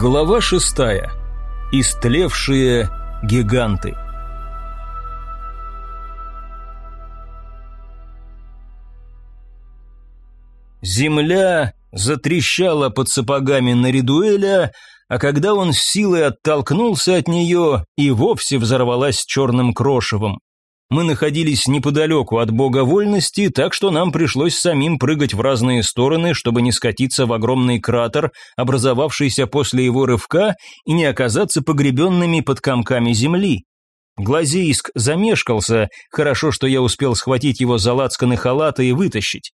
Глава шестая. Истлевшие гиганты. Земля затрещала под сапогами Наридуэля, а когда он с силой оттолкнулся от нее, и вовсе взорвалась черным крошевом. Мы находились неподалеку от бога вольности, так что нам пришлось самим прыгать в разные стороны, чтобы не скатиться в огромный кратер, образовавшийся после его рывка, и не оказаться погребенными под комками земли. Глазейск замешкался, хорошо, что я успел схватить его за лацканы халата и вытащить.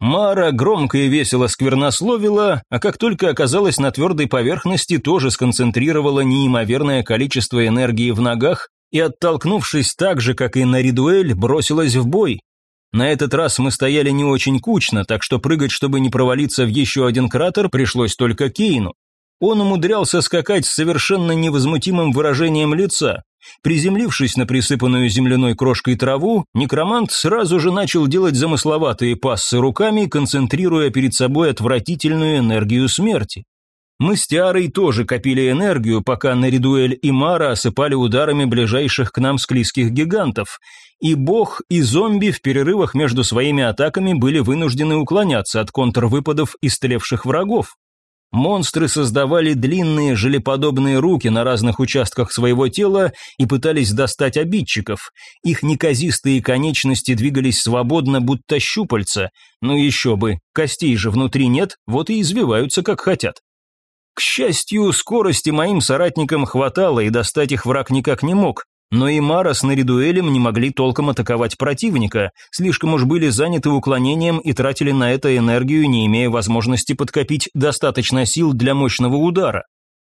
Мара громко и весело сквернословила, а как только оказалась на твердой поверхности, тоже сконцентрировала неимоверное количество энергии в ногах, и, оттолкнувшись так же, как и на Ридуэль, бросилась в бой. На этот раз мы стояли не очень кучно, так что прыгать, чтобы не провалиться в еще один кратер, пришлось только Кейну. Он умудрялся скакать с совершенно невозмутимым выражением лица. Приземлившись на присыпанную земляной крошкой траву, некромант сразу же начал делать замысловатые пассы руками, концентрируя перед собой отвратительную энергию смерти. Мы с Тиарой тоже копили энергию, пока Наридуэль и Мара осыпали ударами ближайших к нам склизких гигантов. И бог, и зомби в перерывах между своими атаками были вынуждены уклоняться от контрвыпадов истлевших врагов. Монстры создавали длинные желеподобные руки на разных участках своего тела и пытались достать обидчиков. Их неказистые конечности двигались свободно, будто щупальца. Ну еще бы, костей же внутри нет, вот и извиваются как хотят. К счастью, скорости моим соратникам хватало, и достать их враг никак не мог. Но и Мара с Наридуэлем не могли толком атаковать противника, слишком уж были заняты уклонением и тратили на это энергию, не имея возможности подкопить достаточно сил для мощного удара.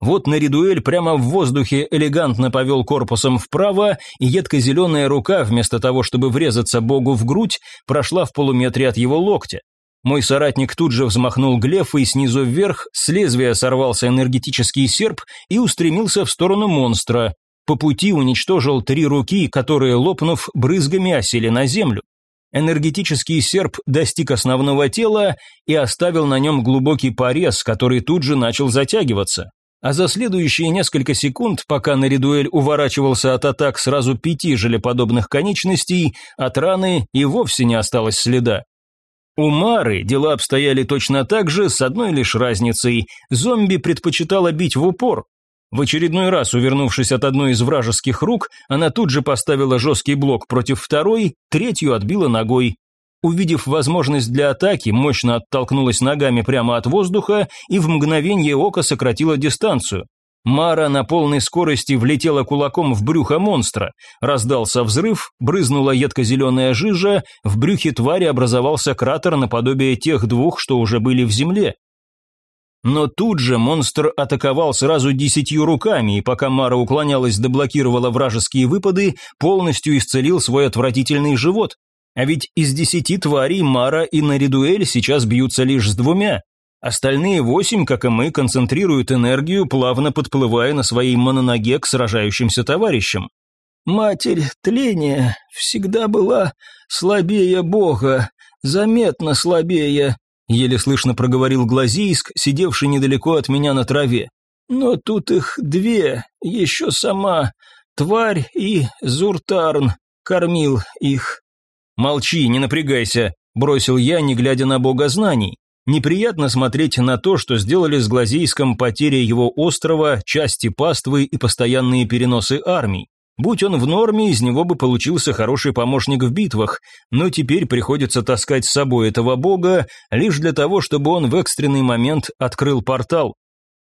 Вот Наридуэль прямо в воздухе элегантно повел корпусом вправо, и едко-зеленая рука, вместо того, чтобы врезаться богу в грудь, прошла в полуметре от его локтя. Мой соратник тут же взмахнул глефой снизу вверх, с лезвия сорвался энергетический серп и устремился в сторону монстра. По пути уничтожил три руки, которые, лопнув, брызгами осели на землю. Энергетический серп достиг основного тела и оставил на нем глубокий порез, который тут же начал затягиваться. А за следующие несколько секунд, пока Наридуэль уворачивался от атак сразу пяти желеподобных конечностей, от раны и вовсе не осталось следа. У Мары дела обстояли точно так же, с одной лишь разницей. Зомби предпочитала бить в упор. В очередной раз, увернувшись от одной из вражеских рук, она тут же поставила жесткий блок против второй, третью отбила ногой. Увидев возможность для атаки, мощно оттолкнулась ногами прямо от воздуха и в мгновение ока сократила дистанцию. Мара на полной скорости влетела кулаком в брюхо монстра. Раздался взрыв, брызнула едко-зеленая жижа, в брюхе твари образовался кратер наподобие тех двух, что уже были в земле. Но тут же монстр атаковал сразу десятью руками, и пока Мара уклонялась да блокировала вражеские выпады, полностью исцелил свой отвратительный живот. А ведь из десяти тварей Мара и Наридуэль сейчас бьются лишь с двумя. Остальные восемь, как и мы, концентрируют энергию, плавно подплывая на своей мононоге к сражающимся товарищам. «Матерь тления всегда была слабее Бога, заметно слабее», еле слышно проговорил Глазийск, сидевший недалеко от меня на траве. «Но тут их две, еще сама, тварь и Зуртарн, кормил их». «Молчи, не напрягайся», бросил я, не глядя на бога знаний. Неприятно смотреть на то, что сделали с Глазейском потеря его острова, части паствы и постоянные переносы армий. Будь он в норме, из него бы получился хороший помощник в битвах, но теперь приходится таскать с собой этого бога лишь для того, чтобы он в экстренный момент открыл портал.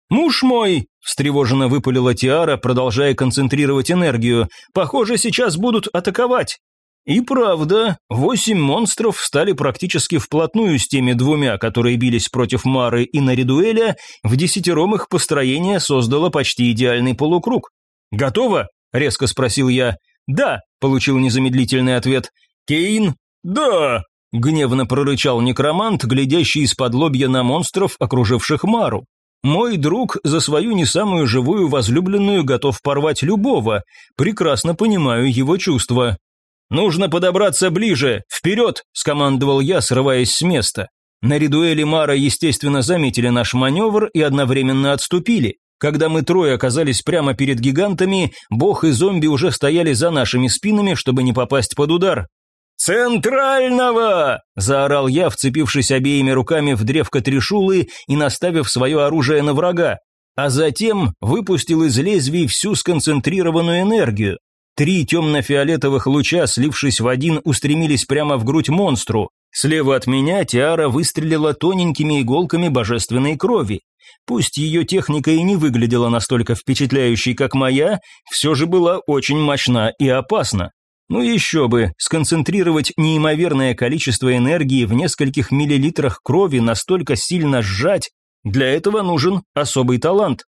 «Муж мой!» – встревоженно выпалила Тиара, продолжая концентрировать энергию. «Похоже, сейчас будут атаковать!» И правда, восемь монстров стали практически вплотную с теми двумя, которые бились против Мары и Наридуэля, в десятером их построение создало почти идеальный полукруг. «Готово?» – резко спросил я. «Да», – получил незамедлительный ответ. «Кейн?» «Да!» – гневно прорычал некромант, глядящий из-под лобья на монстров, окруживших Мару. Мой друг за свою не самую живую возлюбленную готов порвать любого. Прекрасно понимаю его чувства. «Нужно подобраться ближе! Вперед!» – скомандовал я, срываясь с места. На Ридуэль и Мара, естественно, заметили наш маневр и одновременно отступили. Когда мы трое оказались прямо перед гигантами, бог и зомби уже стояли за нашими спинами, чтобы не попасть под удар. «Центрального!» – заорал я, вцепившись обеими руками в древко трешулы и наставив свое оружие на врага, а затем выпустил из лезвий всю сконцентрированную энергию. Три темно-фиолетовых луча, слившись в один, устремились прямо в грудь монстру. Слева от меня Тиара выстрелила тоненькими иголками божественной крови. Пусть ее техника и не выглядела настолько впечатляющей, как моя, все же была очень мощна и опасна. Ну еще бы, сконцентрировать неимоверное количество энергии в нескольких миллилитрах крови настолько сильно сжать, для этого нужен особый талант.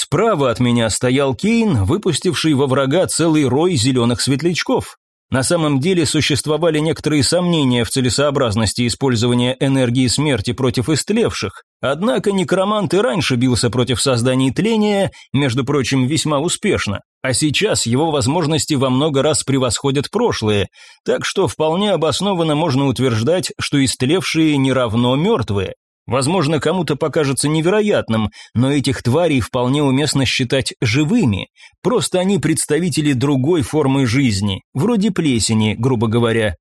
Справа от меня стоял Кейн, выпустивший во врага целый рой зеленых светлячков. На самом деле существовали некоторые сомнения в целесообразности использования энергии смерти против истлевших, однако некромант и раньше бился против созданий тления, между прочим, весьма успешно, а сейчас его возможности во много раз превосходят прошлые, так что вполне обоснованно можно утверждать, что истлевшие не равно мертвые. Возможно, кому-то покажется невероятным, но этих тварей вполне уместно считать живыми. Просто они представители другой формы жизни, вроде плесени, грубо говоря.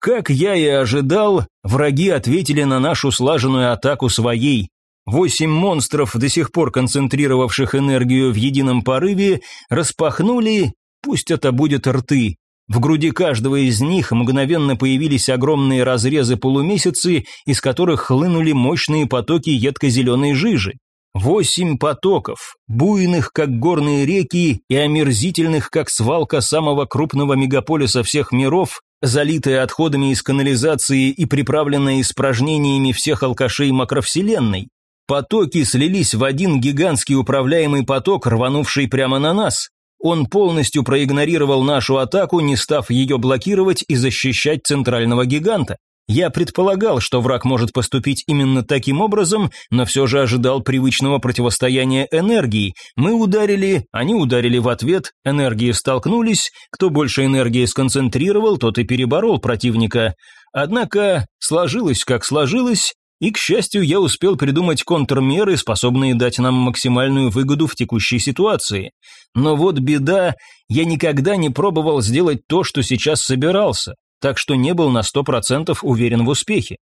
Как я и ожидал, враги ответили на нашу слаженную атаку своей. Восемь монстров, до сих пор концентрировавших энергию в едином порыве, распахнули, пусть это будет рты, в груди каждого из них мгновенно появились огромные разрезы полумесяцы, из которых хлынули мощные потоки едко-зеленой жижи. Восемь потоков, буйных, как горные реки, и омерзительных, как свалка самого крупного мегаполиса всех миров, залитая отходами из канализации и приправленная испражнениями всех алкашей макровселенной. Потоки слились в один гигантский управляемый поток, рванувший прямо на нас. Он полностью проигнорировал нашу атаку, не став ее блокировать и защищать центрального гиганта. Я предполагал, что враг может поступить именно таким образом, но все же ожидал привычного противостояния энергии. Мы ударили, они ударили в ответ, энергии столкнулись, кто больше энергии сконцентрировал, тот и переборол противника. Однако сложилось как сложилось, и, к счастью, я успел придумать контрмеры, способные дать нам максимальную выгоду в текущей ситуации. Но вот беда, я никогда не пробовал сделать то, что сейчас собирался, так что не был на сто процентов уверен в успехе.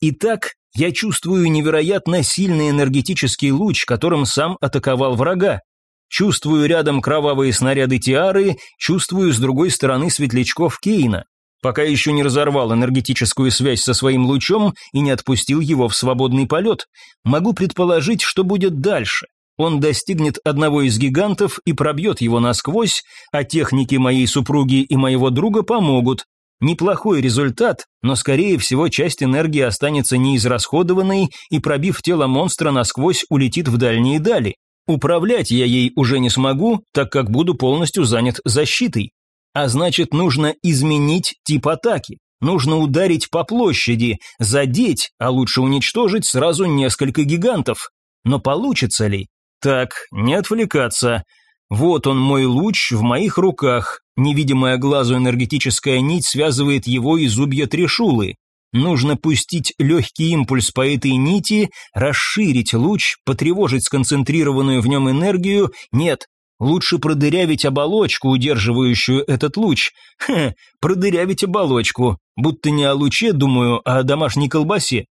Итак, я чувствую невероятно сильный энергетический луч, которым сам атаковал врага. Чувствую рядом кровавые снаряды Тиары, чувствую с другой стороны светлячков Кейна пока еще не разорвал энергетическую связь со своим лучом и не отпустил его в свободный полет. Могу предположить, что будет дальше. Он достигнет одного из гигантов и пробьет его насквозь, а техники моей супруги и моего друга помогут. Неплохой результат, но скорее всего часть энергии останется неизрасходованной и, пробив тело монстра насквозь, улетит в дальние дали. Управлять я ей уже не смогу, так как буду полностью занят защитой. А значит, нужно изменить тип атаки. Нужно ударить по площади, задеть, а лучше уничтожить сразу несколько гигантов. Но получится ли? Так, не отвлекаться. Вот он мой луч в моих руках. Невидимая глазу энергетическая нить связывает его и зубья трешулы. Нужно пустить легкий импульс по этой нити, расширить луч, потревожить сконцентрированную в нем энергию. Нет, Лучше продырявить оболочку, удерживающую этот луч. Хе, продырявить оболочку. Будто не о луче, думаю, а о домашней колбасе.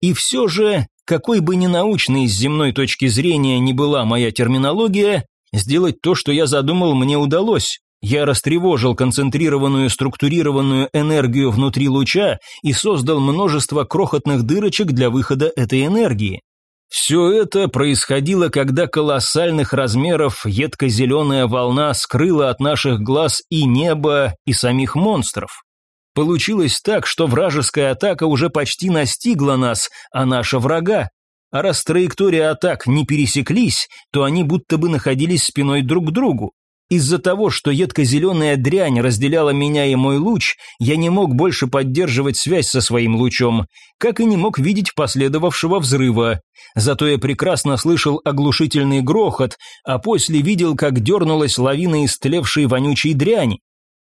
И все же, какой бы ни научной с земной точки зрения ни была моя терминология, сделать то, что я задумал, мне удалось. Я растревожил концентрированную структурированную энергию внутри луча и создал множество крохотных дырочек для выхода этой энергии. Все это происходило, когда колоссальных размеров едко-зеленая волна скрыла от наших глаз и небо, и самих монстров. Получилось так, что вражеская атака уже почти настигла нас, а наша врага. А раз траектории атак не пересеклись, то они будто бы находились спиной друг к другу. Из-за того, что едко-зеленая дрянь разделяла меня и мой луч, я не мог больше поддерживать связь со своим лучом, как и не мог видеть последовавшего взрыва. Зато я прекрасно слышал оглушительный грохот, а после видел, как дернулась лавина истлевшей вонючей дряни.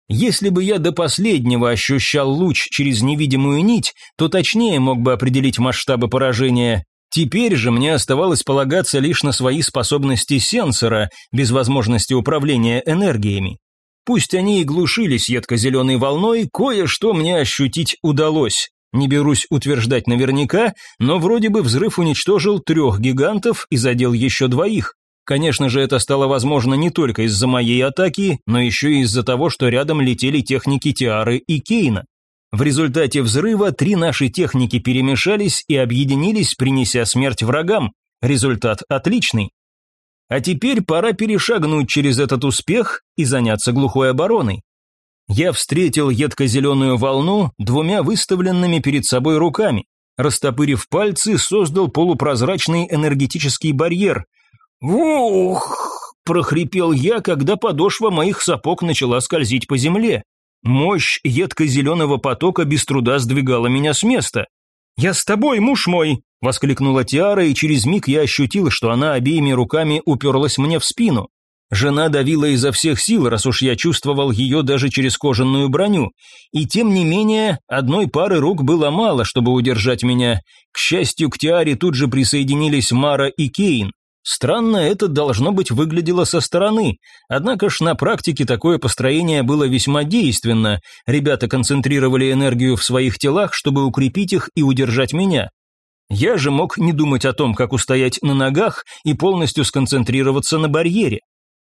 Если бы я до последнего ощущал луч через невидимую нить, то точнее мог бы определить масштабы поражения. Теперь же мне оставалось полагаться лишь на свои способности сенсора, без возможности управления энергиями. Пусть они и глушились едко-зеленой волной, кое-что мне ощутить удалось. Не берусь утверждать наверняка, но вроде бы взрыв уничтожил трех гигантов и задел еще двоих. Конечно же, это стало возможно не только из-за моей атаки, но еще и из-за того, что рядом летели техники Тиары и Кейна. В результате взрыва три наши техники перемешались и объединились, принеся смерть врагам. Результат отличный. А теперь пора перешагнуть через этот успех и заняться глухой обороной. Я встретил едко-зеленую волну двумя выставленными перед собой руками. Растопырив пальцы, создал полупрозрачный энергетический барьер. «Ух!» – прохрипел я, когда подошва моих сапог начала скользить по земле. Мощь едко-зеленого потока без труда сдвигала меня с места. «Я с тобой, муж мой!» – воскликнула Тиара, и через миг я ощутил, что она обеими руками уперлась мне в спину. Жена давила изо всех сил, раз уж я чувствовал ее даже через кожаную броню. И тем не менее, одной пары рук было мало, чтобы удержать меня. К счастью, к Тиаре тут же присоединились Мара и Кейн. Странно это должно быть выглядело со стороны, однако ж на практике такое построение было весьма действенно. Ребята концентрировали энергию в своих телах, чтобы укрепить их и удержать меня. Я же мог не думать о том, как устоять на ногах и полностью сконцентрироваться на барьере.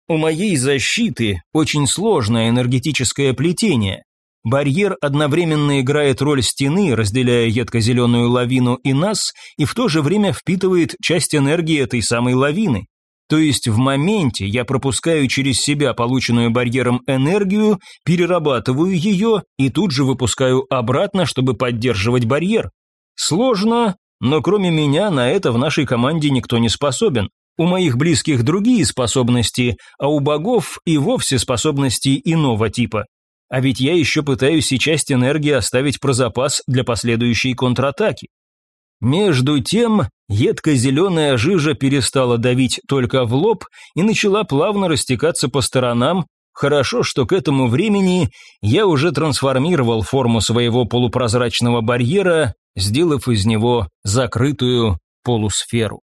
У моей защиты очень сложное энергетическое плетение. Барьер одновременно играет роль стены, разделяя едко-зеленую лавину и нас, и в то же время впитывает часть энергии этой самой лавины. То есть в моменте я пропускаю через себя полученную барьером энергию, перерабатываю ее и тут же выпускаю обратно, чтобы поддерживать барьер. Сложно, но кроме меня на это в нашей команде никто не способен. У моих близких другие способности, а у богов и вовсе способности иного типа. А ведь я еще пытаюсь и часть энергии оставить про запас для последующей контратаки. Между тем, едко-зеленая жижа перестала давить только в лоб и начала плавно растекаться по сторонам. Хорошо, что к этому времени я уже трансформировал форму своего полупрозрачного барьера, сделав из него закрытую полусферу.